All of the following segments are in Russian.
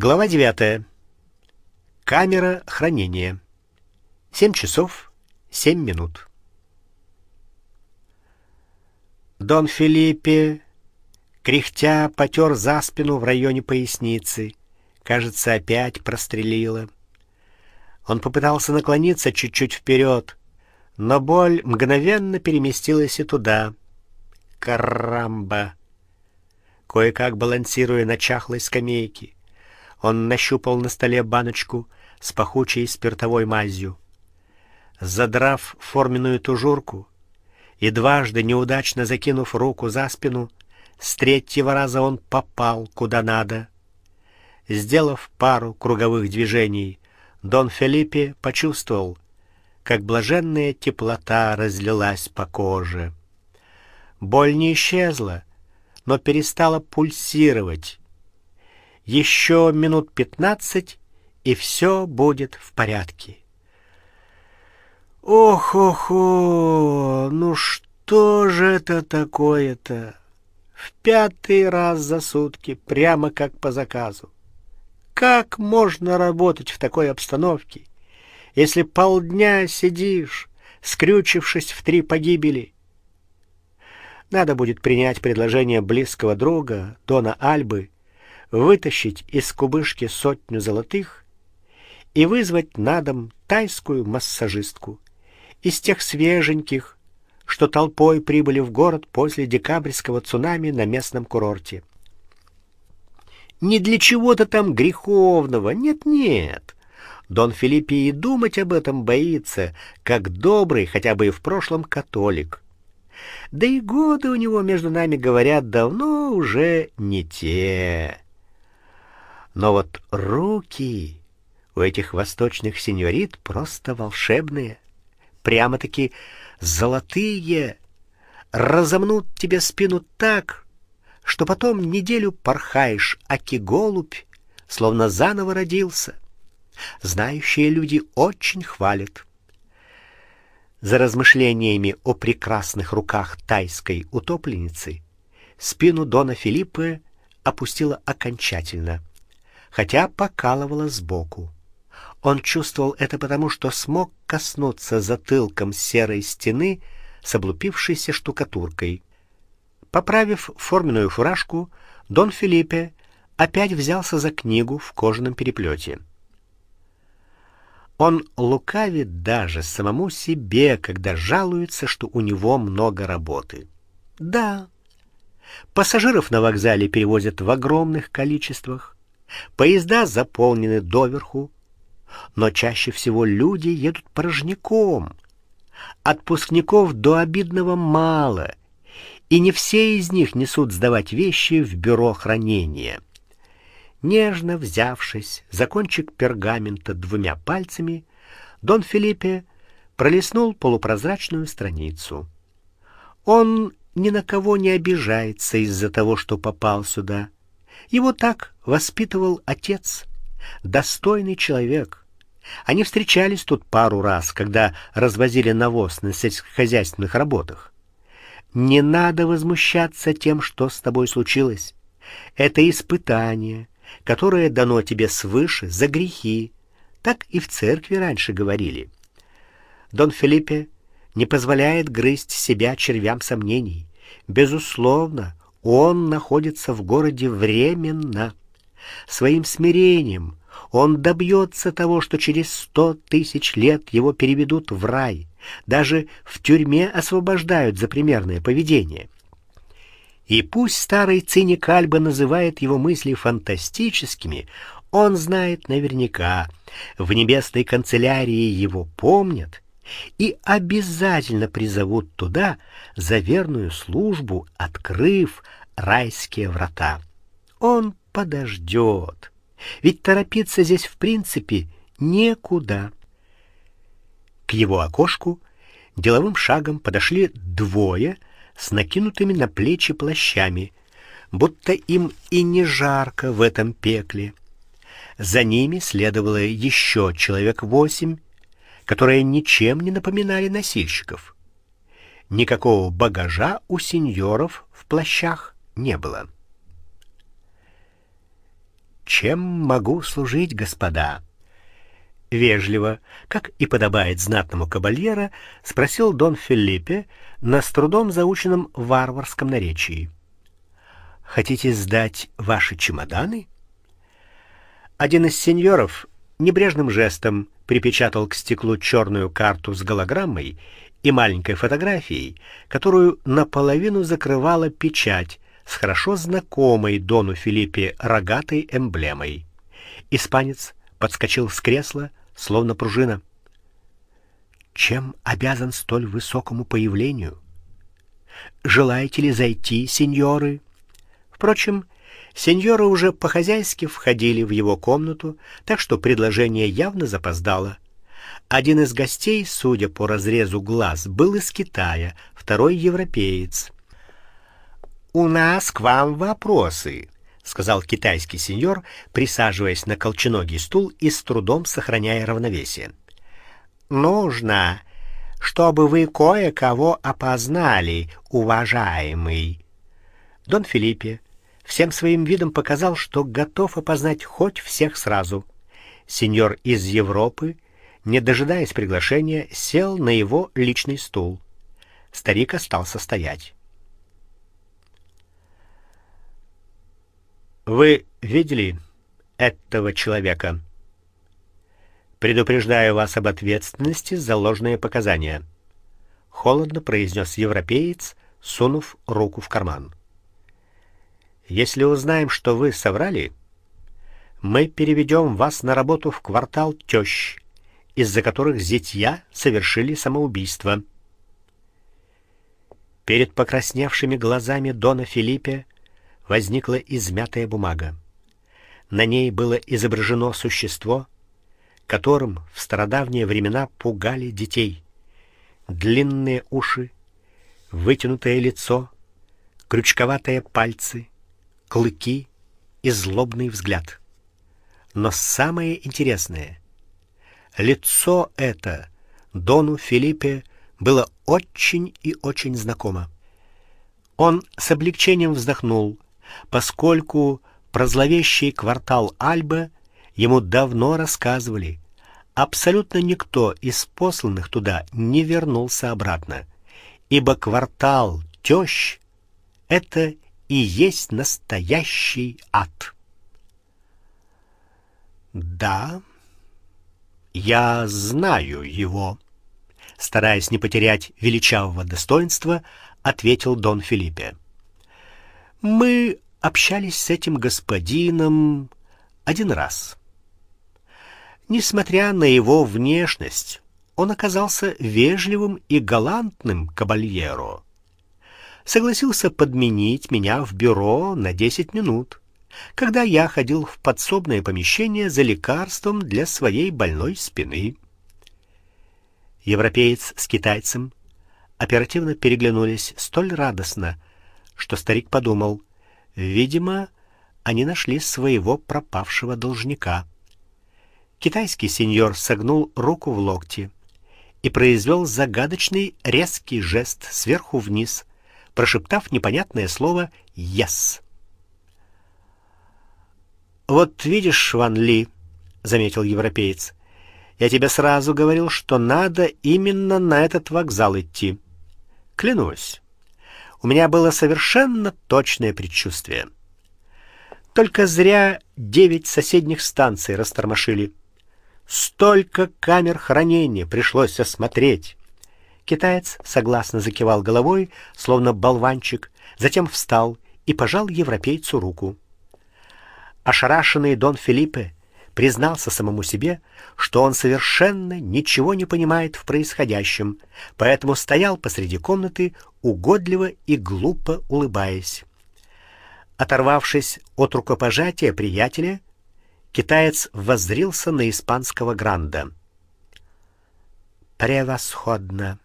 Глава 9. Камера хранения. 7 часов 7 минут. Дон Филиппе кряхтя потер за спину в районе поясницы. Кажется, опять прострелило. Он попытался наклониться чуть-чуть вперед, но боль мгновенно переместилась и туда. Карамба. Кое-как балансируя на чахлой скамейке, он нащупал на столе баночку с пахучей спиртовой мазью. Задрав форменную тужурку и дважды неудачно закинув руку за спину, с третьего раза он попал куда надо. Сделав пару круговых движений, Дон Фелипе почувствовал, как блаженная теплота разлилась по коже. Боль не исчезла, но перестала пульсировать, еще минут пятнадцать, и все будет в порядке. Ох, ох, ох, ну что же это такое-то? В пятый раз за сутки, прямо как по заказу. Как можно работать в такой обстановке, если полдня сидишь, скрючившись в три погибели? Надо будет принять предложение близкого друга, Дона Альбы, вытащить из кубышки сотню золотых и вызвать на дом тайскую массажистку из тех свеженьких, что толпой прибыли в город после декабрьского цунами на местном курорте. Не для чего-то там греховного, нет-нет. Дон Филиппе и думать об этом боится, как добрый, хотя бы и в прошлом католик. Да и годы у него, между нами говорят, давно уже не те. Но вот руки у этих восточных сеньорит просто волшебные, прямо-таки золотые, разомнут тебе спину так, что потом неделю порхаешь, аки голубь, словно заново родился. Знающие люди очень хвалят. За размышлениями о прекрасных руках тайской утопленницы спину дона Филиппа опустила окончательно хотя покалывало сбоку. Он чувствовал это потому, что смог коснуться затылком серой стены с облупившейся штукатуркой. Поправив форменную фуражку, Дон Филиппе опять взялся за книгу в кожаном переплете. Он лукавит даже самому себе, когда жалуется, что у него много работы. Да. Пассажиров на вокзале перевозят в огромных количествах. Поезда заполнены доверху, но чаще всего люди едут порожняком. Отпускников до обидного мало, и не все из них несут сдавать вещи в бюро хранения. Нежно взявшись за кончик пергамента двумя пальцами, Дон Филиппе пролистнул полупрозрачную страницу. Он ни на кого не обижается из-за того, что попал сюда. Его так воспитывал отец, достойный человек. Они встречались тут пару раз, когда развозили навоз на сельскохозяйственных работах. Не надо возмущаться тем, что с тобой случилось. Это испытание, которое дано тебе свыше за грехи. Так и в церкви раньше говорили. Дон Филиппе не позволяет грызть себя червям сомнений. Безусловно, он находится в городе временно. Своим смирением он добьется того, что через сто тысяч лет его переведут в рай, даже в тюрьме освобождают за примерное поведение. И пусть старый циник Альба называет его мысли фантастическими, он знает наверняка, в небесной канцелярии его помнят и обязательно призовут туда за верную службу, открыв райские врата. Он подождет. Ведь торопиться здесь в принципе некуда. К его окошку деловым шагом подошли двое с накинутыми на плечи плащами, будто им и не жарко в этом пекле. За ними следовало еще человек восемь, которые ничем не напоминали носильщиков. Никакого багажа у сеньоров в плащах не было. Чем могу служить, господа? Вежливо, как и подобает знатному кабальера, спросил Дон Филиппе на с трудом заученном варварском наречии. Хотите сдать ваши чемоданы? Один из сеньоров небрежным жестом припечатал к стеклу черную карту с голограммой и маленькой фотографией, которую наполовину закрывала печать с хорошо знакомой Дону Филиппе рогатой эмблемой. Испанец подскочил с кресла, словно пружина. Чем обязан столь высокому появлению? Желаете ли зайти, сеньоры? Впрочем, сеньоры уже по-хозяйски входили в его комнату, так что предложение явно запоздало. Один из гостей, судя по разрезу глаз, был из Китая, второй европеец. У нас к вам вопросы, сказал китайский сеньор, присаживаясь на колченогий стул и с трудом сохраняя равновесие. Нужно, чтобы вы кое-кого опознали, уважаемый. Дон Филиппе всем своим видом показал, что готов опознать хоть всех сразу. Сеньор из Европы, не дожидаясь приглашения, сел на его личный стул. Старик остался стоять. Вы видели этого человека? Предупреждаю вас об ответственности за ложные показания, холодно произнес европеец, сунув руку в карман. Если узнаем, что вы соврали, мы переведем вас на работу в квартал тещ, из-за которых зятья совершили самоубийство. Перед покрасневшими глазами дона Филиппе возникла измятая бумага. На ней было изображено существо, которым в стародавние времена пугали детей. Длинные уши, вытянутое лицо, крючковатые пальцы, клыки и злобный взгляд. Но самое интересное лицо это дону Филиппе было очень и очень знакомо. Он с облегчением вздохнул поскольку про зловещий квартал Альба ему давно рассказывали. Абсолютно никто из посланных туда не вернулся обратно, ибо квартал тещ — это и есть настоящий ад. Да, я знаю его, стараясь не потерять величавого достоинства, ответил Дон Филиппе. Мы общались с этим господином один раз. Несмотря на его внешность, он оказался вежливым и галантным кабальеро. Согласился подменить меня в бюро на десять минут, когда я ходил в подсобное помещение за лекарством для своей больной спины. Европеец с китайцем оперативно переглянулись столь радостно, что старик подумал: видимо, они нашли своего пропавшего должника. Китайский сеньор согнул руку в локте и произвел загадочный резкий жест сверху вниз, прошептав непонятное слово "yes". Вот видишь, Ван Ли, заметил европеец. Я тебе сразу говорил, что надо именно на этот вокзал идти. Клянусь. У меня было совершенно точное предчувствие. Только зря девять соседних станций растормошили. Столько камер хранения пришлось осмотреть. Китаец согласно закивал головой, словно болванчик, затем встал и пожал европейцу руку. Ошарашенный Дон Филиппе признался самому себе, что он совершенно ничего не понимает в происходящем, поэтому стоял посреди комнаты, угодливо и глупо улыбаясь. Оторвавшись от рукопожатия приятеля, китаец воззрился на испанского гранда. Превосходно.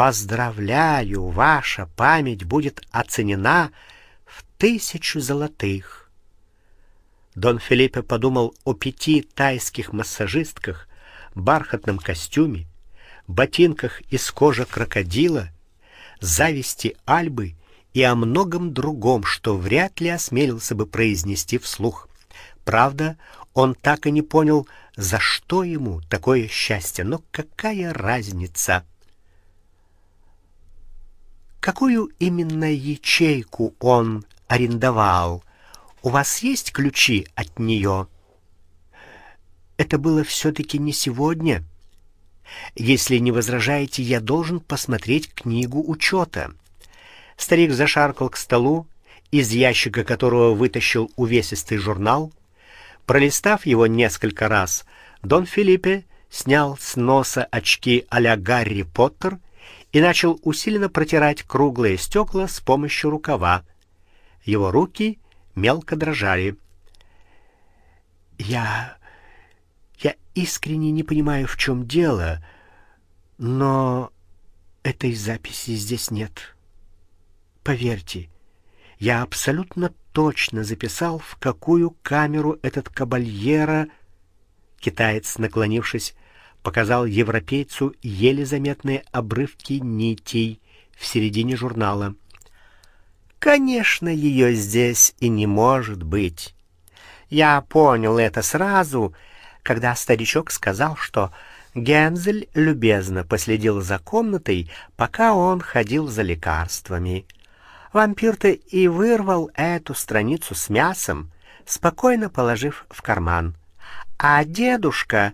Поздравляю, ваша память будет оценена в тысячу золотых. Дон Филиппе подумал о пяти тайских массажистках, бархатном костюме, ботинках из кожи крокодила, зависти Альбы и о многом другом, что вряд ли осмелился бы произнести вслух. Правда, он так и не понял, за что ему такое счастье, но какая разница? Какую именно ячейку он арендовал? У вас есть ключи от нее? Это было все таки не сегодня. Если не возражаете, я должен посмотреть книгу учета. Старик зашаркал к столу, из ящика которого вытащил увесистый журнал. Пролистав его несколько раз, Дон Филиппе снял с носа очки а-ля Гарри Поттер и начал усиленно протирать круглые стекла с помощью рукава. Его руки мелко дрожали. Я я искренне не понимаю, в чем дело, но этой записи здесь нет. Поверьте, я абсолютно точно записал, в какую камеру этот кабальера, китаец, наклонившись, показал европейцу еле заметные обрывки нитей в середине журнала. Конечно, ее здесь и не может быть. Я понял это сразу, когда старичок сказал, что Гензель любезно последил за комнатой, пока он ходил за лекарствами. Вампир-то и вырвал эту страницу с мясом, спокойно положив в карман. А дедушка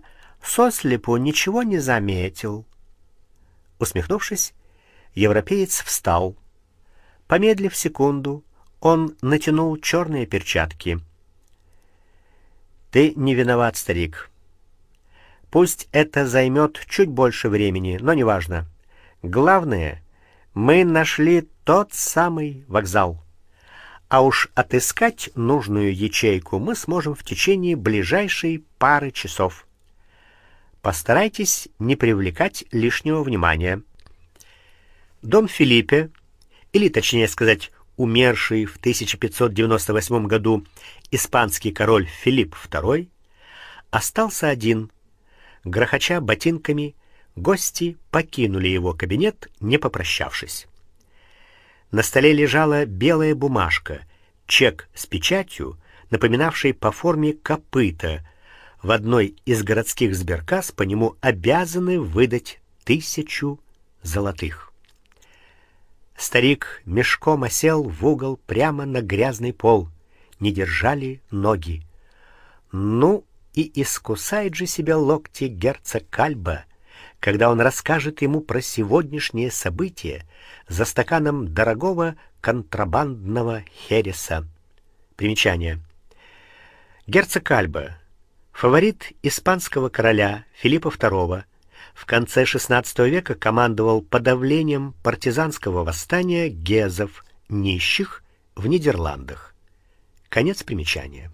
сослепу ничего не заметил. Усмехнувшись, европеец встал. Помедлив секунду, он натянул черные перчатки. Ты не виноват, старик. Пусть это займет чуть больше времени, но неважно. Главное, мы нашли тот самый вокзал. А уж отыскать нужную ячейку мы сможем в течение ближайшей пары часов. Постарайтесь не привлекать лишнего внимания. Дом Филиппе, или точнее сказать, умерший в 1598 году испанский король Филипп II, остался один. Грохоча ботинками, гости покинули его кабинет, не попрощавшись. На столе лежала белая бумажка, чек с печатью, напоминавший по форме копыта. В одной из городских сберкасс по нему обязаны выдать тысячу золотых. Старик мешком осел в угол прямо на грязный пол. Не держали ноги. Ну и искусает же себя локти герцог Кальба, когда он расскажет ему про сегодняшнее событие за стаканом дорогого контрабандного хереса. Примечание. Герцог Кальба, фаворит испанского короля Филиппа II, в конце XVI века командовал подавлением партизанского восстания гезов, нищих в Нидерландах. Конец примечания.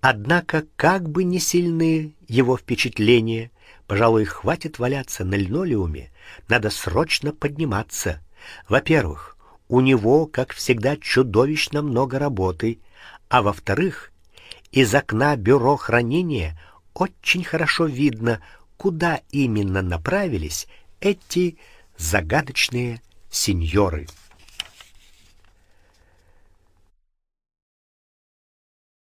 Однако, как бы ни сильны его впечатления, пожалуй, хватит валяться на линолеуме, надо срочно подниматься. Во-первых, у него, как всегда, чудовищно много работы, а во-вторых, из окна бюро хранения очень хорошо видно, куда именно направились эти загадочные сеньоры.